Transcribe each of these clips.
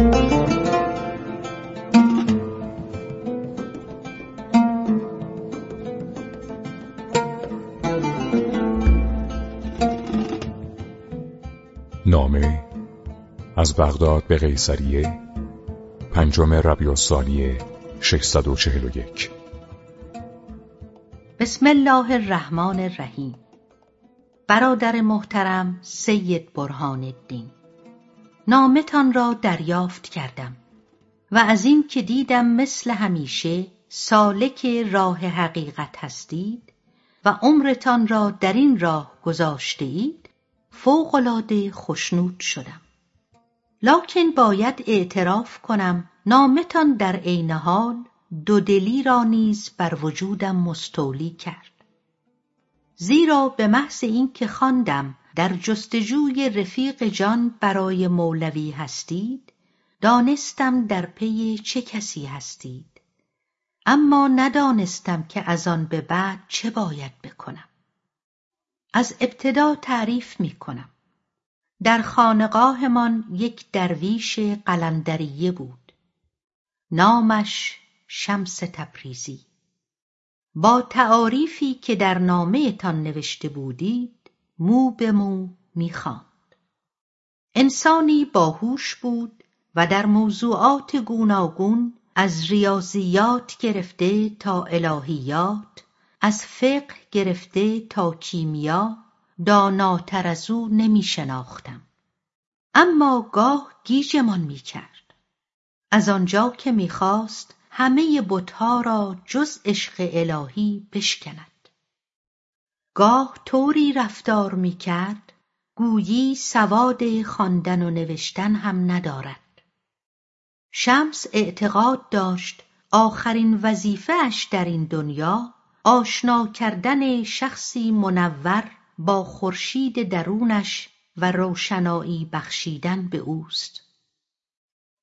نامه از بغداد به قیصریه پنجم ربیع الثانی 641 بسم الله الرحمن الرحیم. برادر محترم سید برهان الدین. نامتان را دریافت کردم و از این که دیدم مثل همیشه سالک راه حقیقت هستید و عمرتان را در این راه گذاشته اید فوقلاده خشنود شدم. لکن باید اعتراف کنم نامتان در عین حال دودلی را نیز بر وجودم مستولی کرد. زیرا به محض اینکه خواندم در جستجوی رفیق جان برای مولوی هستید؟ دانستم در پی چه کسی هستید. اما ندانستم که از آن به بعد چه باید بکنم. از ابتدا تعریف می کنم در خانقاهمان یک درویش قلندریه بود. نامش شمس تبریزی. با تعاریفی که در نامه تان نوشته بودید مو به مو می‌خواند انسانی باهوش بود و در موضوعات گوناگون از ریاضیات گرفته تا الهیات از فقه گرفته تا کیمیا داناتر از او نمی شناختم. اما گاه گیجمان می کرد. از آنجا که می‌خواست همه بتها را جز عشق الهی بشکند. گاه طوری رفتار می کرد گویی سواد خواندن و نوشتن هم ندارد. شمس اعتقاد داشت آخرین وظیفهاش در این دنیا آشنا کردن شخصی منور با خورشید درونش و روشنایی بخشیدن به اوست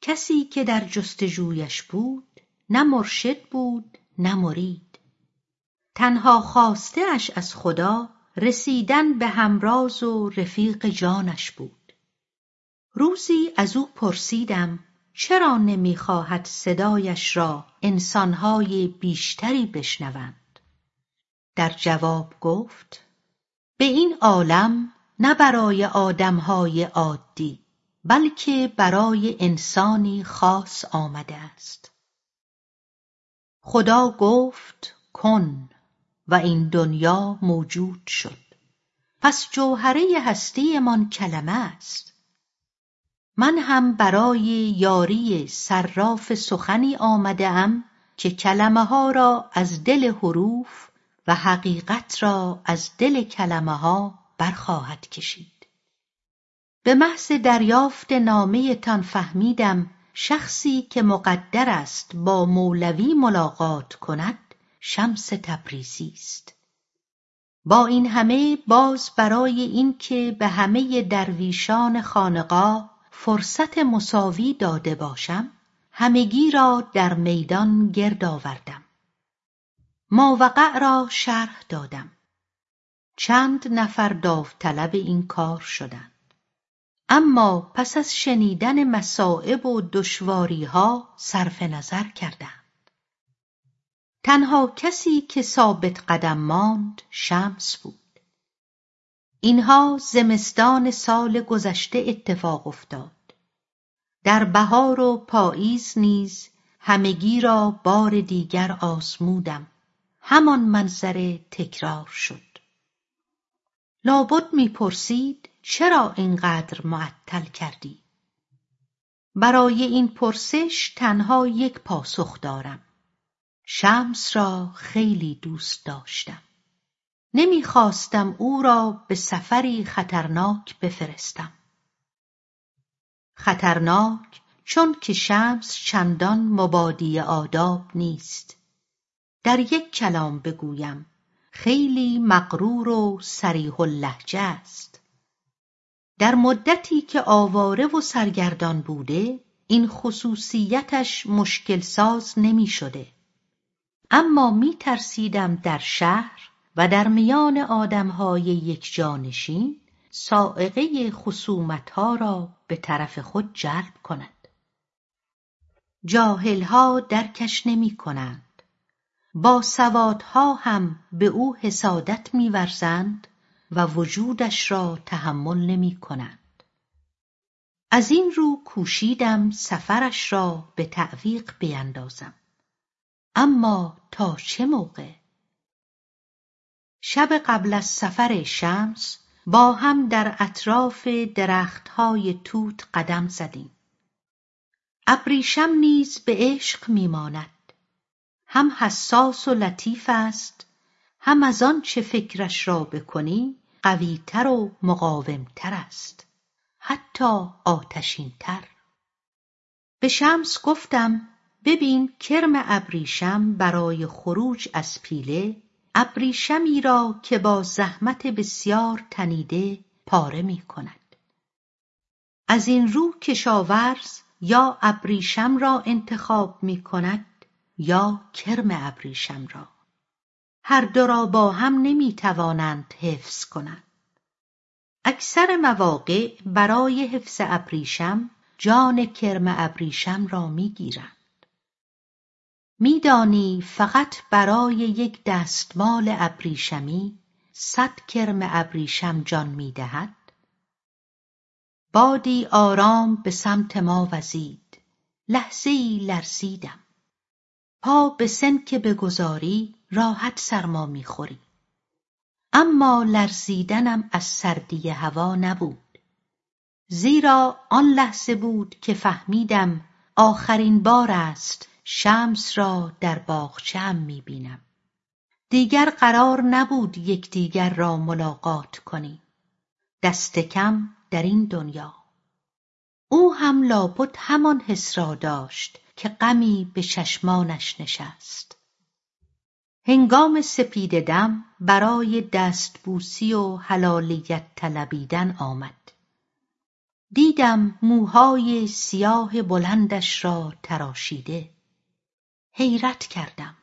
کسی که در جستجویش بود نه مرشد بود نه مرید تنها خواسته اش از خدا رسیدن به همراز و رفیق جانش بود. روزی از او پرسیدم چرا نمی‌خواهد صدایش را انسانهای بیشتری بشنوند؟ در جواب گفت به این عالم نه برای آدمهای عادی بلکه برای انسانی خاص آمده است. خدا گفت کن. و این دنیا موجود شد. پس جوهره هستیمان کلمه است. من هم برای یاری صراف سخنی آمده ام که کلمه ها را از دل حروف و حقیقت را از دل کلمه ها برخواهد کشید. به محض دریافت نامه تان فهمیدم شخصی که مقدر است با مولوی ملاقات کند شمس تبریزی است. با این همه باز برای اینکه به همه درویشان خانقاه فرصت مساوی داده باشم همگی را در میدان گرد آوردم. ماوقع را شرح دادم. چند نفر داوطلب این کار شدند. اما پس از شنیدن مصائب و دشواریها صرف نظر کردند تنها کسی که ثابت قدم ماند شمس بود. اینها زمستان سال گذشته اتفاق افتاد. در بهار و پاییز نیز همگی را بار دیگر آزمودم. همان منظره تکرار شد. لابد می‌پرسید چرا اینقدر معطل کردی؟ برای این پرسش تنها یک پاسخ دارم. شمس را خیلی دوست داشتم. نمی‌خواستم او را به سفری خطرناک بفرستم. خطرناک چون که شمس چندان مبادی آداب نیست. در یک کلام بگویم خیلی مغرور و صریح اللهجه است. در مدتی که آواره و سرگردان بوده این خصوصیتش مشکل ساز نمی شده اما می ترسیدم در شهر و در میان آدمهای یک جانشین سائقه خصومتها را به طرف خود جلب کند. جاهلها درکش نمی کنند با سوادها هم به او حسادت میورزند و وجودش را تحمل نمی کنند. از این رو کوشیدم سفرش را به تعویق بیندازم. اما تا چه موقع؟ شب قبل از سفر شمس با هم در اطراف درختهای توت قدم زدیم. ابریشم نیز به عشق میماند. هم حساس و لطیف است هم از آن چه فکرش را بکنی قویتر و مقاومتر است حتی آتشینتر. به شمس گفتم ببین کرم ابریشم برای خروج از پیله ابریشمی را که با زحمت بسیار تنیده پاره می کند. از این رو کشاورز یا ابریشم را انتخاب می کند یا کرم ابریشم را. هر دو را با هم نمی توانند حفظ کنند. اکثر مواقع برای حفظ ابریشم جان کرم ابریشم را می گیرند میدانی فقط برای یک دستمال ابریشمی صد کرم ابریشم جان می‌دهد؟ بادی آرام به سمت ما وزید لحظه ای لرزیدم. پا به سن که بگذاری راحت سرما می‌خوری. اما لرزیدنم از سردی هوا نبود. زیرا آن لحظه بود که فهمیدم آخرین بار است شمس را در باغچه‌ام می‌بینم دیگر قرار نبود یکدیگر را ملاقات کنیم دست کم در این دنیا. او هم لابد همان حس را داشت که غمی به چشمانش نشست. هنگام سپید دم برای دستبوسی و حلالیت طلبیدن آمد. دیدم موهای سیاه بلندش را تراشیده. حیرت کردم.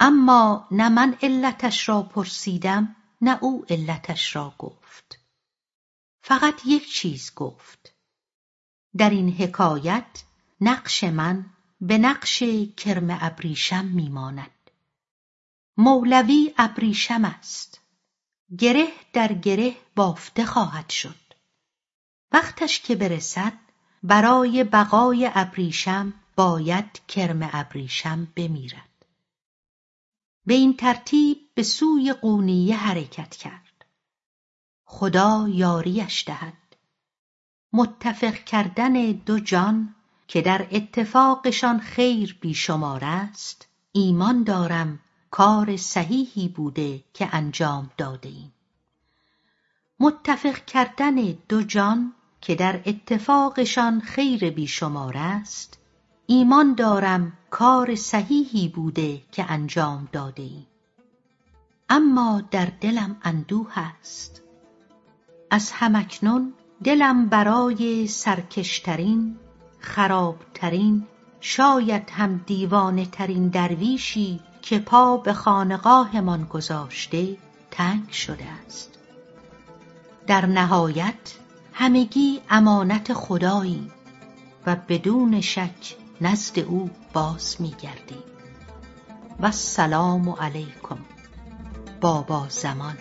اما نه من علتش را پرسیدم نه او علتش را گفت. فقط یک چیز گفت. در این حکایت نقش من به نقش کرم ابریشم میماند. مولوی ابریشم است. گره در گره بافته خواهد شد. وقتش که برسد برای بقای ابریشم باید کرم ابریشم بمیرد. به این ترتیب به سوی قونیه حرکت کرد. خدا یاریش دهد. متفق کردن دو جان که در اتفاقشان خیر بیشمار است ایمان دارم کار صحیحی بوده که انجام داده ایم. متفق کردن دو جان که در اتفاقشان خیر بیشمار است ایمان دارم کار صحیحی بوده که انجام داده ایم اما در دلم اندوه است. از همکنون دلم برای سرکشترین خرابترین شاید هم دیوانه ترین درویشی که پا به خانقاهمان گذاشته تنگ شده است. در نهایت همگی امانت خدایی و بدون شک نزد او باز میگردیم و السلام علیکم بابا زمان.